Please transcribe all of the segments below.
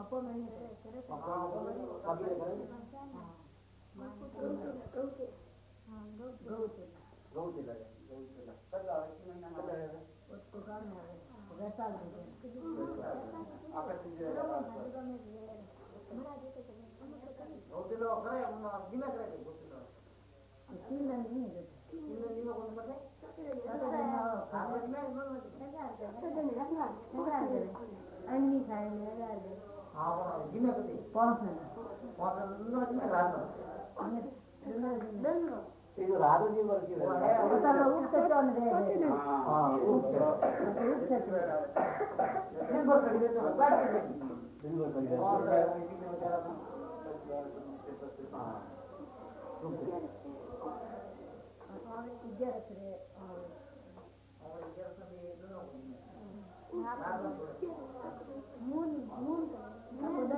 अपो नहीं करे अपो नहीं कभी करे गौ के हाँ गौ के गौ के लगे। गौ के लगे कल आवे महीना में लगे उसको काम है वैसा लगे आपका चीज़ है गौ के लोग करे हम गिना करे गौ के लोग तीन दिन नहीं है तीन दिन नहीं को मतलब అన్ని ಇದು ರಾಜಜಿ ಬರ್ತಿದೆ ವಿದ್ಯಾರ್ಥಿ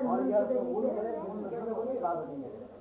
और यह मूल करे मूल के लोगों की बात नहीं है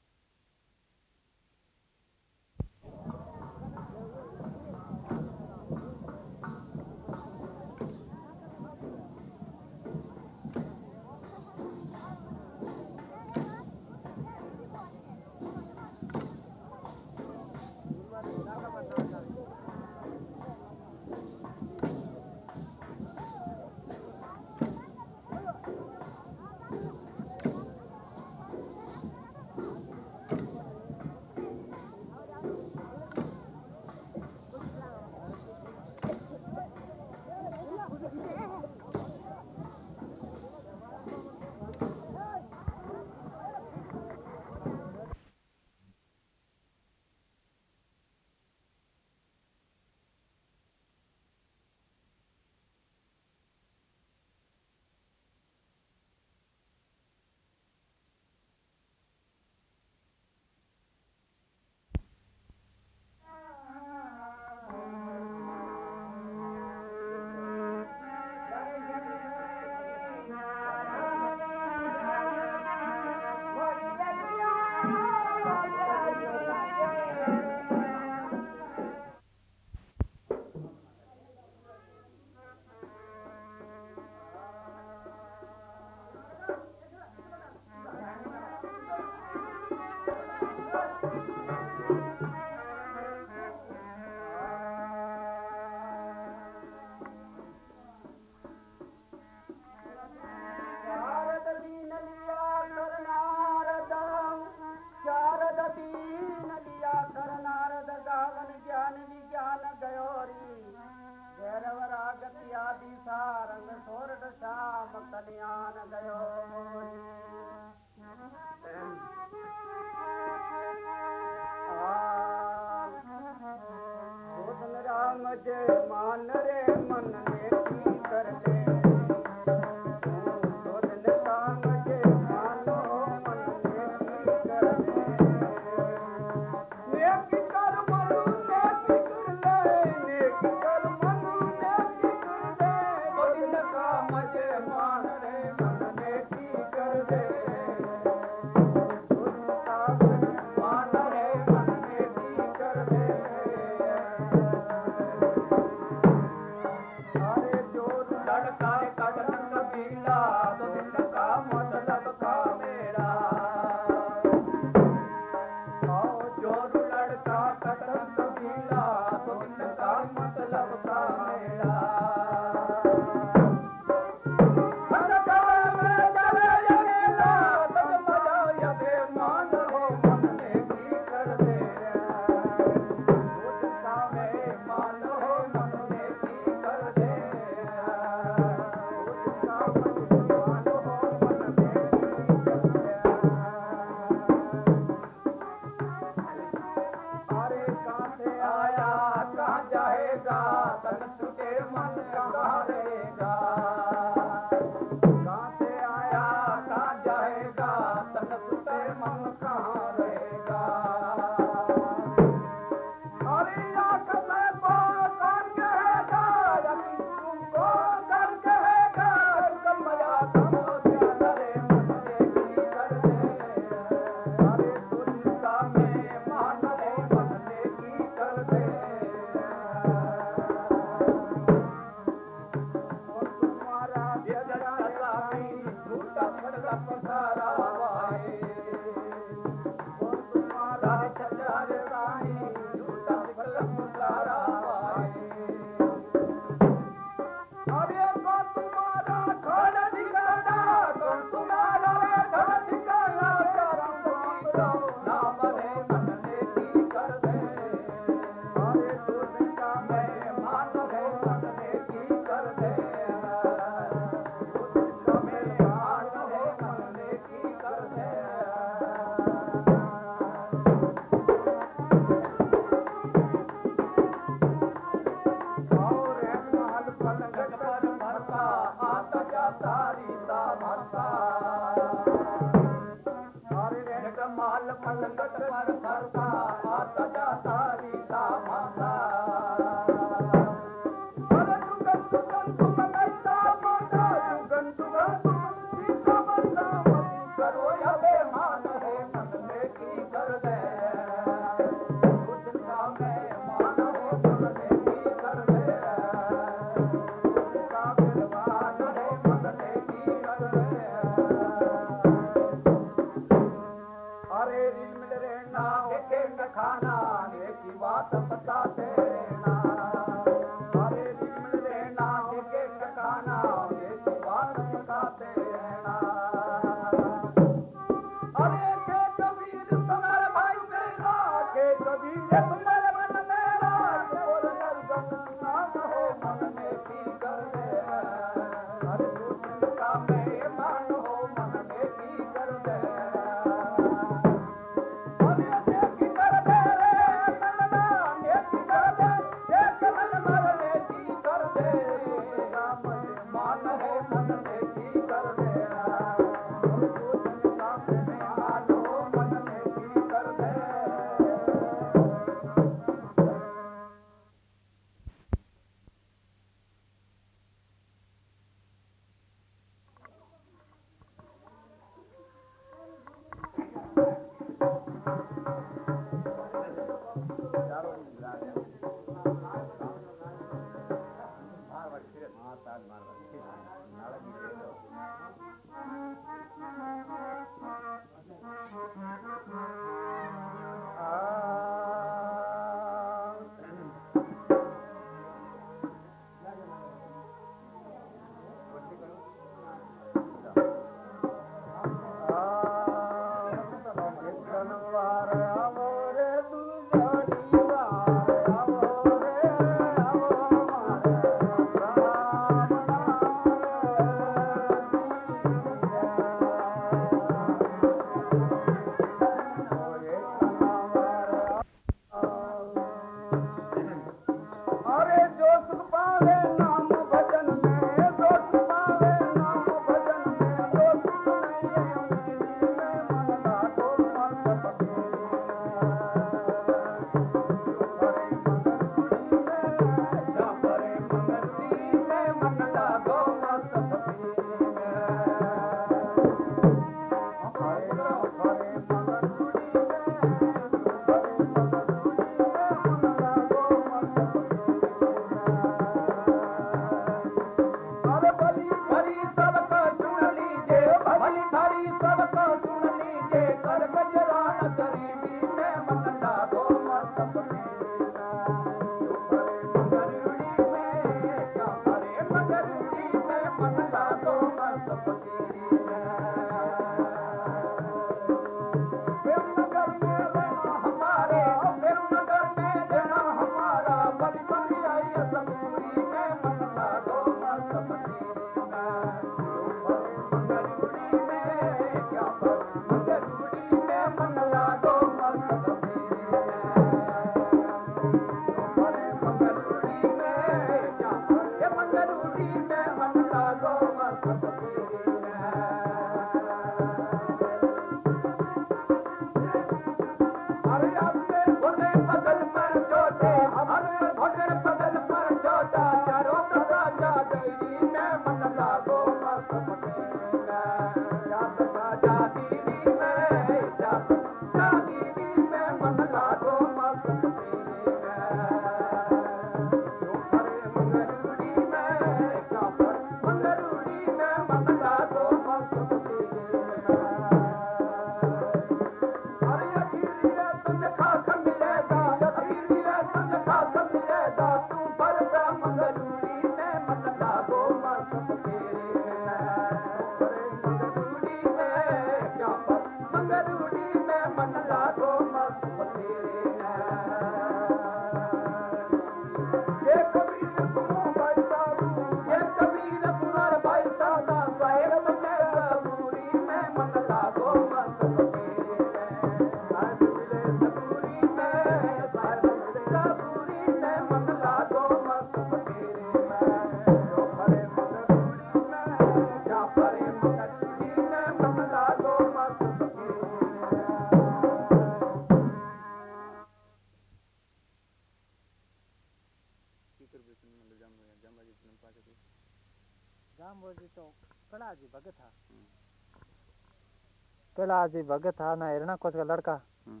भगत था ना हिरणा कोच का लड़का। हम्म।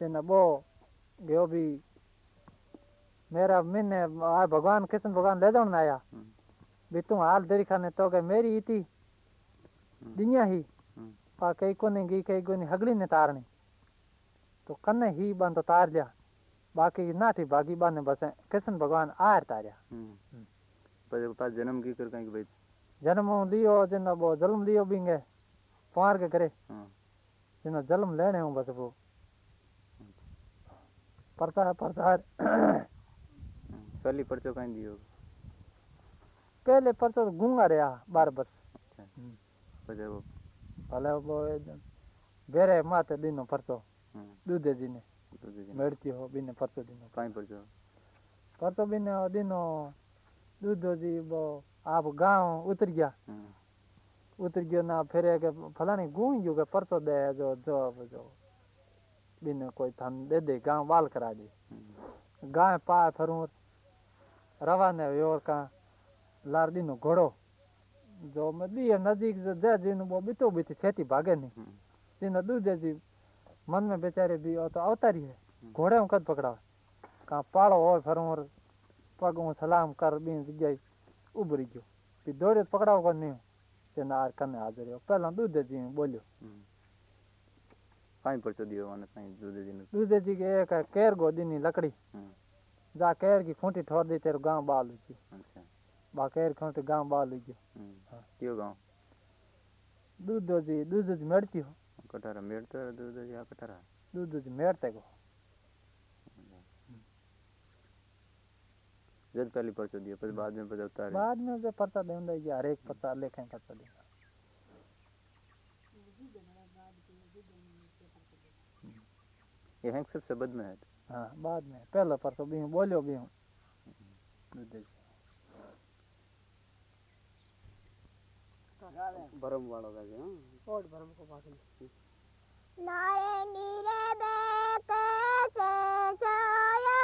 तेना बो गयो भी मेरा मैंने आ भगवान कृष्ण भगवान ले जाओ ना आया। हम्म। भी तू हाल देरी खाने तो के मेरी इति दुनिया ही। हम्म। पा कई कोने गी कई कोने हगली ने तारनी तो कन्ने ही बंद तार लिया। बाकी ना थी बाकी बाने बस कृष्ण भगवान आर तारिया हम्म। पर जन्म की कर कहीं भाई जन्म लियो जिन वो जन्म लियो बिंगे पार के करे। हाँ। जिन जन्म लेने हूँ बस वो। प्रचार प्रचार पहली पर्चो कहीं दियो पहले परसों गूँगा रहा बार बस पर वो भले वो बेरे माते दिनो परसों। हाँ। दूधे जी ने मेड़ती हो बिने परसों दिनो कहीं पर्चो परसों बिने दिनो दूधो जी वो आप गाँव उतर गया हाँ उतर गयो ना फिर के फलानी गूंग गयो के परसों दे जो जो जो बिने कोई थन दे दे गाँव बाल करा दे। हम्म। गाय पा फरूं रवाने व्योर का लारदी नो घोड़ो। जो मैं दी नजीक जो दे जिन वो बितो बिती खेती भागे नहीं हम्म। जिन दूधे जी मन में बेचारे भी हो तो अवतारी है घोड़े हूँ कद पकड़ा का पाड़ो हो फरूं पग हूँ सलाम कर बी जग्याए उभरी गयो। दौड़े पकड़ाओ को नहीं ते नार कने हाजिर हो पहला दूधे जी बोलियो। कहीं पर्चो दियो कहीं दूसरे दिन दूधे जी के एक केर गो दिनी लकड़ी। जा केर की खूंटी ठोर दी तेरे गाँव बाल अच्छा बा केर खूंटी गाँव बाल हुई हम्म। हाँ। क्यों गाँव दूधो जी दूधो जी मेड़ती हो कटारा मेड़ तो दूध या कटारा दूधो जी मेड़ते को जब पहली पर्चो दियो फिर बाद में पता उतारे बाद में जो पर्चा देंदा जी हर एक पर्चा लेखें पर्चा दे। ये हैंक सब शब्द में है। हाँ बाद में। पहला पर्चा भी हूँ बोलियो भी हूँ। भरम वालों का जी नारे नीरे बेके से सोयो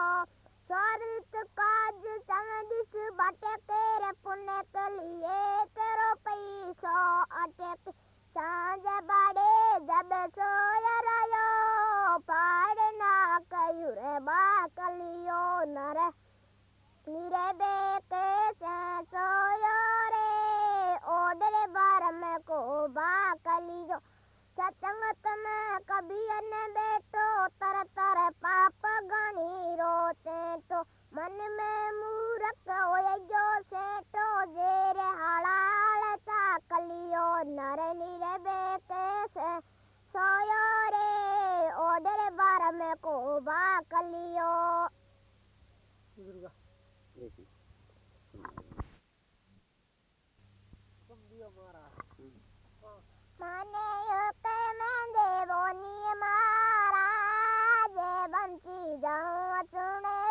कभी राज़ी नित की बात बनावे ताज जल मंदेत तारी जरणी लादी दियो रे जमार को ये रे घोड़ो नरकन नर निरे बेके से सोयो रे ओडे बार में को बाकलियो सतंग में कभी अन बैठो तर तर पाप गणी रोते तो। मन में मूरख हो जो सेठो, जेर हड़ाल ता कलियो नर निर बेके से। सोयो रे, ओडर बार में को बा कलियो। दुर्गा, देखिए। मे बन्ति सु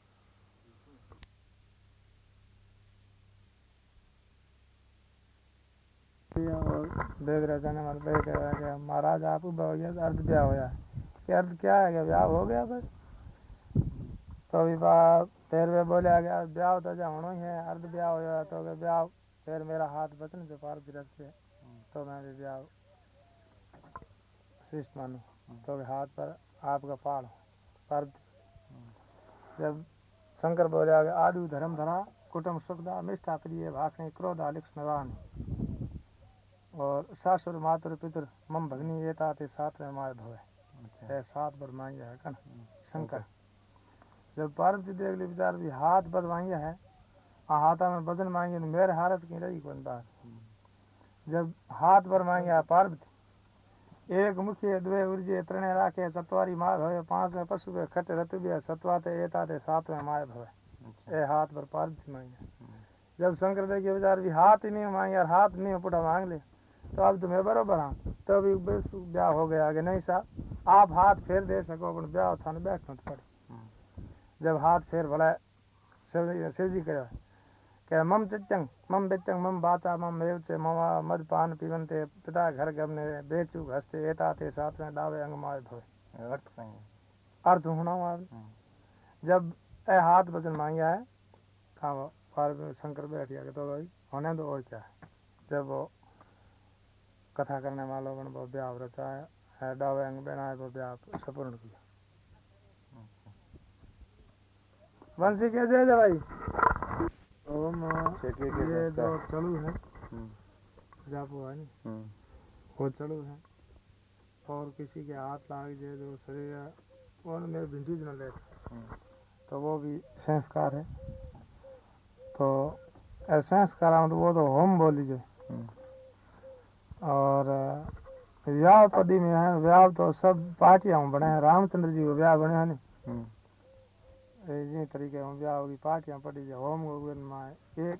महाराज, आप अर्ध ब्याह होया कि अर्ध क्या है कि ब्याह हो गया बस? तो फिर वे ब्याह तो होना ही है, अर्ध ब्याह तो ब्याह फिर मेरा हाथ से पार रखते तो मैं भी ब्याह शिष्ट मानू तो हाथ पर आपका पाड़ पर जब शंकर बोले आ गया आदि धर्म धरा कुटुम सुखदा मिष्ठा प्रिय भाषण क्रोध आलिक्ष नवानी और सासुर मातुर पितुर मम भगनी ये ताते सात में माय भवे है सात बार मांगे है कन शंकर। जब पार्वती देख ली विचार भी हाथ बद मांगे है आ हाथा में वज़न मांगे तो मेरे हालत की रही कौन बात? जब हाथ पर मांगे है पार्वती एक मुखिए द्वे उर्जे त्रिणे राखे सतवारी मार भवे पाँच में पशु पे खट रतु भी सतवाते एताते सात में माय भवे ए हाथ पर पार्वती मांगे जब शंकर देखे विचार भी हाथ ही नहीं मांगे यार हाथ नहीं पुटा मांग ले तो अब तुम्हें बराबर हाँ। तो भी ब्याह हो गया कि नहीं साहब आप हाथ फेर दे सको अपन ब्याह था बैठ मत पड़े। जब हाथ फेर बोला शिवजी जी कह मम चित्यंग मम बित्यंग मम बाता मम रेवचे ममा मद पान पीवनते पिता घर गमने बेचू घसते एटा थे साथ में डावे अंग मार धोए। अर्थ अर्थ होना हुआ हाँ। जब ए हाथ बचन मांगा है कहा शंकर बैठ गया तो भाई होने दो और क्या जब वो कथा करने वालों ने वो ब्याह रचाया है डावे अंग बनाए ब्याह संपूर्ण किया। वंशी के जय जय भाई। ओम ये। दो चलू है। हम्म, जापो है नी हम्म, वो चलू है। और किसी के हाथ लाग जाए जो शरीर है, वो में भिंडी न ले। तो वो भी संस्कार है। तो ऐसे संस्कार हम तो वो तो होम बोली जो हम्म। और व्याह पदी में है व्याह तो सब पार्टियाँ बने हैं रामचंद्र जी को व्याह बने हैं हम्म, तरीके हम व्याह होगी पार्टियाँ पड़ी जो होम गोगन में एक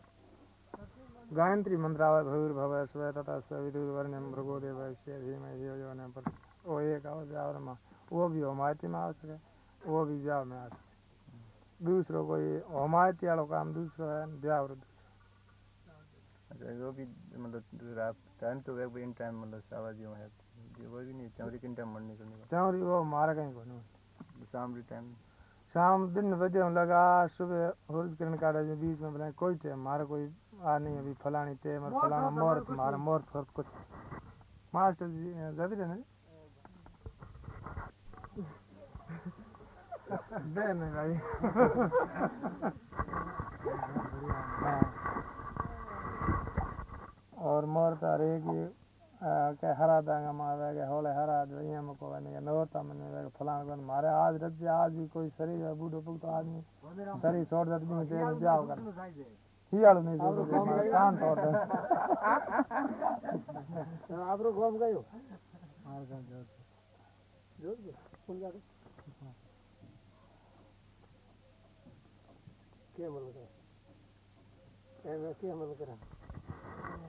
गायत्री मंत्र आवे भूर भव स्व तथा स्व विदुर वर्ण्यम भृगो देव धीमे जो ने पर वो एक आवे व्याह में वो भी होमायती में आ सके वो भी व्याह में आ सके दूसरो कोई होमायती वालों काम दूसरो है व्याह और अच्छा वो भी मतलब आप टाइम तो वे भी इन टाइम मतलब सावा जी है। जी वो भी नहीं चौरी किन टाइम मरने करने का चौरी वो मारा कहीं को नहीं। शाम के टाइम। शाम दिन बजे लगा सुबह सूरज किरण काटे जो बीच में बनाए कोई टाइम मारा कोई आ नहीं अभी फलानी टाइम और फलाना मुहूर्त मारा मुहूर्त फुहूर्त कुछ मास्टर जी जल्दी रहना दे। नहीं भाई। और मुहूर्त हर एक ही आ, के हरा दांगा मारे के होले हरा दइया में को ने नोरता में ने फलाना को मारे। आज रज आज भी कोई शरीर है बूढ़ो पुख्तो आदमी। शरीर छोड़ दे भी दे ब्याह कर। ही आलो नहीं जो कान तोड़ दे। आपरो गाँव गयो। मार कर जो जोध सुन जा के बोल के के के बोल करा